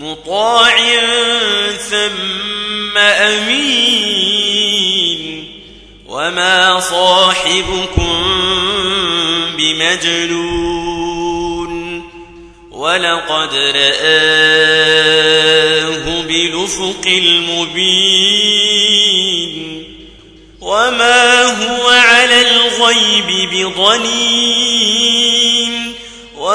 مطاع ثم أمين. وما صاحبكم بمجنون. ولقد رآه بالأفق المبين. وما هو على الغيب بضنين.